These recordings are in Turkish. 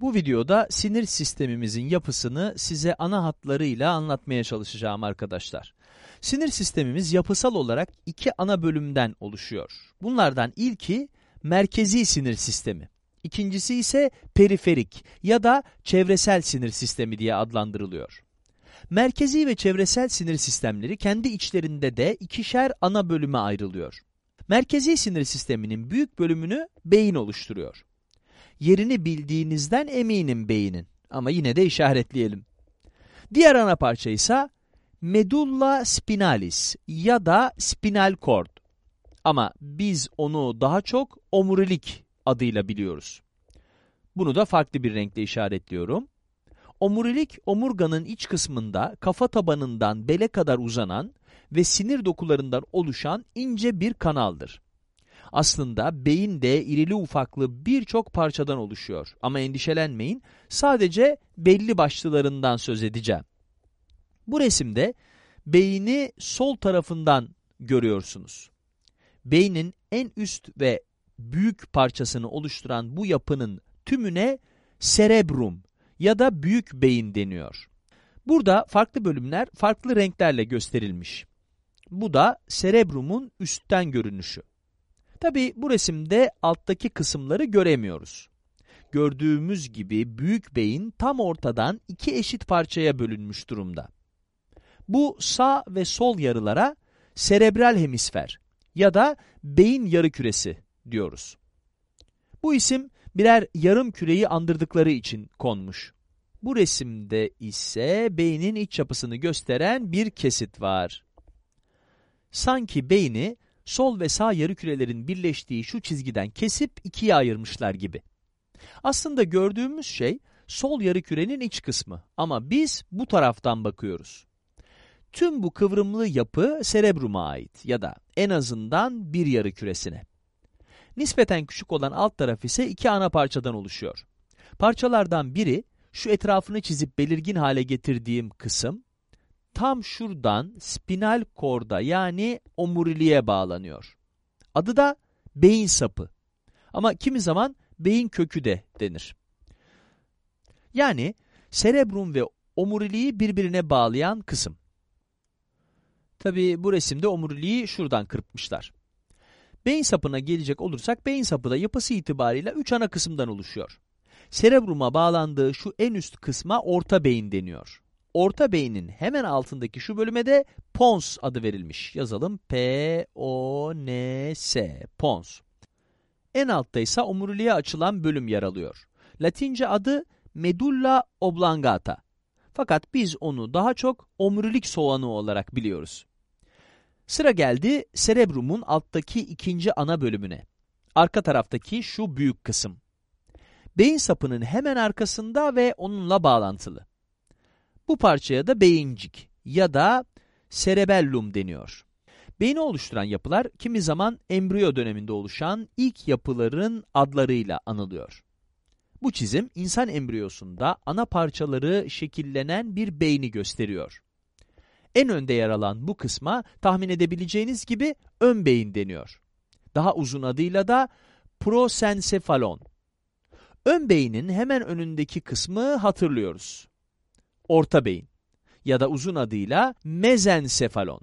Bu videoda sinir sistemimizin yapısını size ana hatlarıyla anlatmaya çalışacağım arkadaşlar. Sinir sistemimiz yapısal olarak iki ana bölümden oluşuyor. Bunlardan ilki merkezi sinir sistemi. İkincisi ise periferik ya da çevresel sinir sistemi diye adlandırılıyor. Merkezi ve çevresel sinir sistemleri kendi içlerinde de ikişer ana bölüme ayrılıyor. Merkezi sinir sisteminin büyük bölümünü beyin oluşturuyor. Yerini bildiğinizden eminim beynin ama yine de işaretleyelim. Diğer ana parça ise medulla spinalis ya da spinal cord. Ama biz onu daha çok omurilik adıyla biliyoruz. Bunu da farklı bir renkle işaretliyorum. Omurilik, omurganın iç kısmında kafa tabanından bele kadar uzanan ve sinir dokularından oluşan ince bir kanaldır. Aslında beyin de irili ufaklı birçok parçadan oluşuyor. Ama endişelenmeyin, sadece belli başlılarından söz edeceğim. Bu resimde beyni sol tarafından görüyorsunuz. Beynin en üst ve büyük parçasını oluşturan bu yapının tümüne cerebrum ya da büyük beyin deniyor. Burada farklı bölümler farklı renklerle gösterilmiş. Bu da cerebrumun üstten görünüşü. Tabi bu resimde alttaki kısımları göremiyoruz. Gördüğümüz gibi büyük beyin tam ortadan iki eşit parçaya bölünmüş durumda. Bu sağ ve sol yarılara serebral hemisfer ya da beyin yarıküresi diyoruz. Bu isim birer yarım küreyi andırdıkları için konmuş. Bu resimde ise beynin iç yapısını gösteren bir kesit var. Sanki beyni sol ve sağ yarıkürelerin birleştiği şu çizgiden kesip ikiye ayırmışlar gibi. Aslında gördüğümüz şey sol yarıkürenin iç kısmı ama biz bu taraftan bakıyoruz. Tüm bu kıvrımlı yapı serebruma ait ya da en azından bir yarıküresine. Nispeten küçük olan alt taraf ise iki ana parçadan oluşuyor. Parçalardan biri şu etrafını çizip belirgin hale getirdiğim kısım tam şuradan spinal korda yani omuriliğe bağlanıyor. Adı da beyin sapı. Ama kimi zaman beyin kökü de denir. Yani serebrum ve omuriliği birbirine bağlayan kısım. Tabi bu resimde omuriliği şuradan kırpmışlar. Beyin sapına gelecek olursak beyin sapı da yapısı itibariyle üç ana kısımdan oluşuyor. Serebruma bağlandığı şu en üst kısma orta beyin deniyor. Orta beynin hemen altındaki şu bölüme de pons adı verilmiş. Yazalım P-O-N-S, pons. En altta ise omuriliğe açılan bölüm yer alıyor. Latince adı medulla oblongata. Fakat biz onu daha çok omurilik soğanı olarak biliyoruz. Sıra geldi serebrumun alttaki ikinci ana bölümüne. Arka taraftaki şu büyük kısım. Beyin sapının hemen arkasında ve onunla bağlantılı. Bu parçaya da beyincik ya da cerebellum deniyor. Beyni oluşturan yapılar kimi zaman embriyo döneminde oluşan ilk yapıların adlarıyla anılıyor. Bu çizim insan embriyosunda ana parçaları şekillenen bir beyni gösteriyor. En önde yer alan bu kısma tahmin edebileceğiniz gibi ön beyin deniyor. Daha uzun adıyla da prosensefalon. Ön beynin hemen önündeki kısmı hatırlıyoruz. Orta beyin ya da uzun adıyla mezensefalon.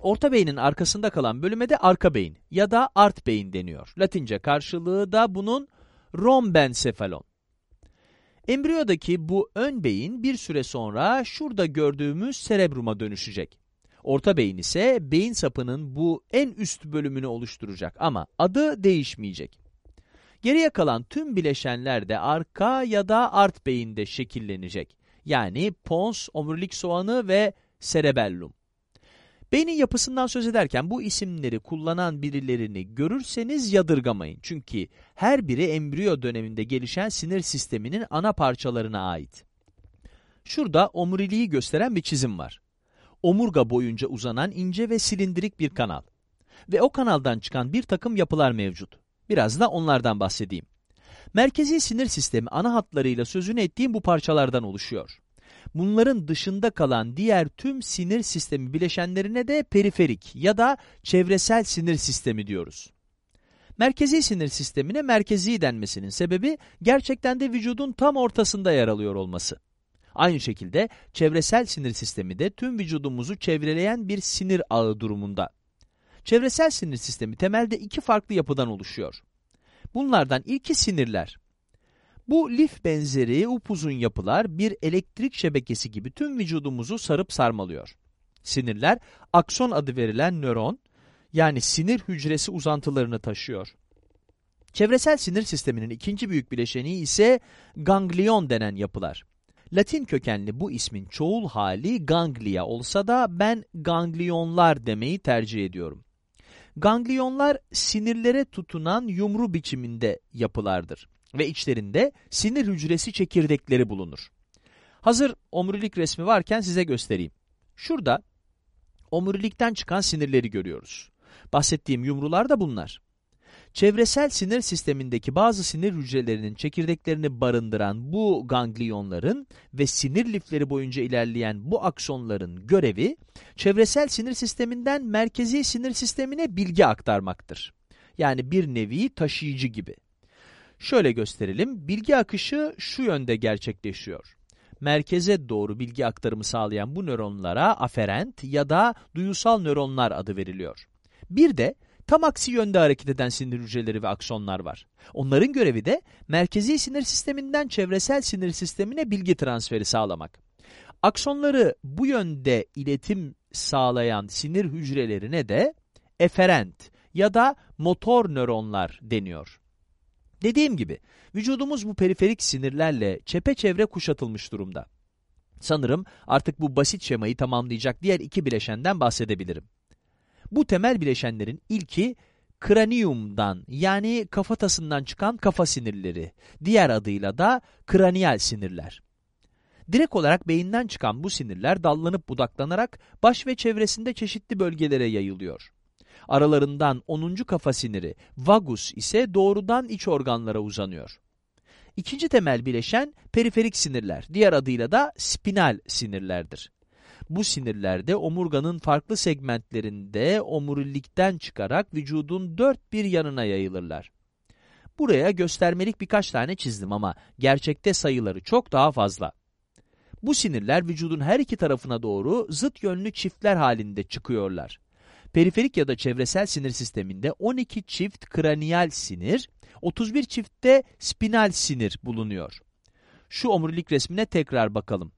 Orta beynin arkasında kalan bölüme de arka beyin ya da art beyin deniyor. Latince karşılığı da bunun rombensefalon. Embriyodaki bu ön beyin bir süre sonra şurada gördüğümüz serebruma dönüşecek. Orta beyin ise beyin sapının bu en üst bölümünü oluşturacak ama adı değişmeyecek. Geriye kalan tüm bileşenler de arka ya da art beyinde şekillenecek. Yani pons, omurilik soğanı ve cerebellum. Beynin yapısından söz ederken bu isimleri kullanan birilerini görürseniz yadırgamayın. Çünkü her biri embriyo döneminde gelişen sinir sisteminin ana parçalarına ait. Şurada omuriliği gösteren bir çizim var. Omurga boyunca uzanan ince ve silindirik bir kanal. Ve o kanaldan çıkan bir takım yapılar mevcut. Biraz da onlardan bahsedeyim. Merkezi sinir sistemi ana hatlarıyla sözünü ettiğim bu parçalardan oluşuyor. Bunların dışında kalan diğer tüm sinir sistemi bileşenlerine de periferik ya da çevresel sinir sistemi diyoruz. Merkezi sinir sistemine merkezi denmesinin sebebi gerçekten de vücudun tam ortasında yer alıyor olması. Aynı şekilde çevresel sinir sistemi de tüm vücudumuzu çevreleyen bir sinir ağı durumunda. Çevresel sinir sistemi temelde iki farklı yapıdan oluşuyor. Bunlardan ilki sinirler. Bu lif benzeri upuzun yapılar bir elektrik şebekesi gibi tüm vücudumuzu sarıp sarmalıyor. Sinirler akson adı verilen nöron yani sinir hücresi uzantılarını taşıyor. Çevresel sinir sisteminin ikinci büyük bileşeni ise ganglion denen yapılar. Latin kökenli bu ismin çoğul hali ganglia olsa da ben ganglionlar demeyi tercih ediyorum. Ganglionlar sinirlere tutunan yumru biçiminde yapılardır ve içlerinde sinir hücresi çekirdekleri bulunur. Hazır omurilik resmi varken size göstereyim. Şurada omurilikten çıkan sinirleri görüyoruz. Bahsettiğim yumrular da bunlar. Çevresel sinir sistemindeki bazı sinir hücrelerinin çekirdeklerini barındıran bu ganglionların ve sinir lifleri boyunca ilerleyen bu aksonların görevi, çevresel sinir sisteminden merkezi sinir sistemine bilgi aktarmaktır. Yani bir nevi taşıyıcı gibi. Şöyle gösterelim, bilgi akışı şu yönde gerçekleşiyor. Merkeze doğru bilgi aktarımı sağlayan bu nöronlara aferent ya da duyusal nöronlar adı veriliyor. Bir de tam aksi yönde hareket eden sinir hücreleri ve aksonlar var. Onların görevi de merkezi sinir sisteminden çevresel sinir sistemine bilgi transferi sağlamak. Aksonları bu yönde iletim sağlayan sinir hücrelerine de eferent ya da motor nöronlar deniyor. Dediğim gibi vücudumuz bu periferik sinirlerle çepeçevre kuşatılmış durumda. Sanırım artık bu basit şemayı tamamlayacak diğer iki bileşenden bahsedebilirim. Bu temel bileşenlerin ilki kraniumdan yani kafatasından çıkan kafa sinirleri, diğer adıyla da kraniyal sinirler. Direkt olarak beyinden çıkan bu sinirler dallanıp budaklanarak baş ve çevresinde çeşitli bölgelere yayılıyor. Aralarından 10. kafa siniri, vagus ise doğrudan iç organlara uzanıyor. İkinci temel bileşen periferik sinirler, diğer adıyla da spinal sinirlerdir. Bu sinirlerde omurganın farklı segmentlerinde omurilikten çıkarak vücudun dört bir yanına yayılırlar. Buraya göstermelik birkaç tane çizdim ama gerçekte sayıları çok daha fazla. Bu sinirler vücudun her iki tarafına doğru zıt yönlü çiftler halinde çıkıyorlar. Periferik ya da çevresel sinir sisteminde 12 çift kraniyal sinir, 31 çiftte spinal sinir bulunuyor. Şu omurilik resmine tekrar bakalım.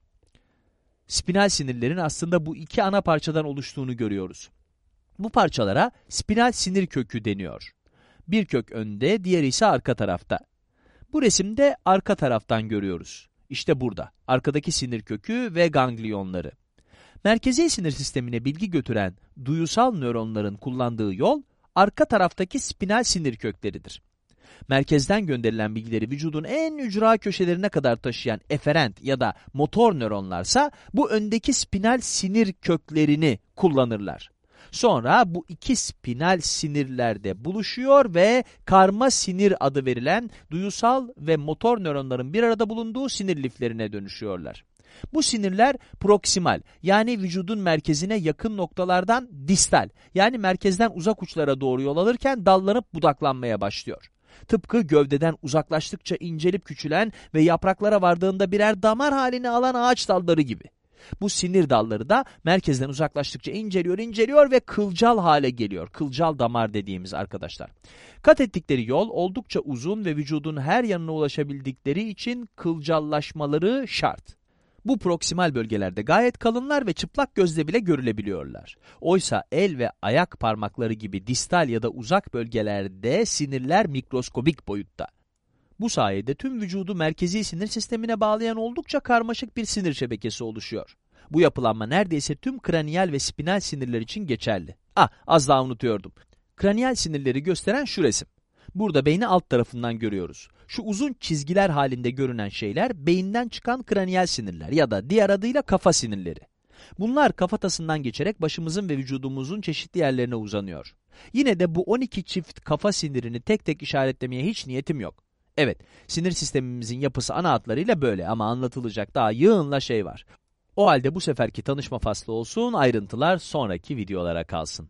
Spinal sinirlerin aslında bu iki ana parçadan oluştuğunu görüyoruz. Bu parçalara spinal sinir kökü deniyor. Bir kök önde, diğeri ise arka tarafta. Bu resimde arka taraftan görüyoruz. İşte burada, arkadaki sinir kökü ve ganglionları. Merkezi sinir sistemine bilgi götüren duyusal nöronların kullandığı yol, arka taraftaki spinal sinir kökleridir. Merkezden gönderilen bilgileri vücudun en ücra köşelerine kadar taşıyan eferent ya da motor nöronlarsa bu öndeki spinal sinir köklerini kullanırlar. Sonra bu iki spinal sinirlerde buluşuyor ve karma sinir adı verilen duyusal ve motor nöronların bir arada bulunduğu sinir liflerine dönüşüyorlar. Bu sinirler proksimal yani vücudun merkezine yakın noktalardan distal yani merkezden uzak uçlara doğru yol alırken dallanıp budaklanmaya başlıyor. Tıpkı gövdeden uzaklaştıkça incelip küçülen ve yapraklara vardığında birer damar halini alan ağaç dalları gibi. Bu sinir dalları da merkezden uzaklaştıkça inceliyor, inceliyor ve kılcal hale geliyor. Kılcal damar dediğimiz arkadaşlar. Kat ettikleri yol oldukça uzun ve vücudun her yanına ulaşabildikleri için kılcallaşmaları şart. Bu proksimal bölgelerde gayet kalınlar ve çıplak gözle bile görülebiliyorlar. Oysa el ve ayak parmakları gibi distal ya da uzak bölgelerde sinirler mikroskobik boyutta. Bu sayede tüm vücudu merkezi sinir sistemine bağlayan oldukça karmaşık bir sinir şebekesi oluşuyor. Bu yapılanma neredeyse tüm kraniyal ve spinal sinirler için geçerli. Ah, az daha unutuyordum. Kraniyal sinirleri gösteren şu resim. Burada beyni alt tarafından görüyoruz. Şu uzun çizgiler halinde görünen şeyler beyinden çıkan kraniyal sinirler ya da diğer adıyla kafa sinirleri. Bunlar kafatasından geçerek başımızın ve vücudumuzun çeşitli yerlerine uzanıyor. Yine de bu 12 çift kafa sinirini tek tek işaretlemeye hiç niyetim yok. Evet, sinir sistemimizin yapısı ana hatlarıyla böyle ama anlatılacak daha yığınla şey var. O halde bu seferki tanışma faslı olsun, ayrıntılar sonraki videolara kalsın.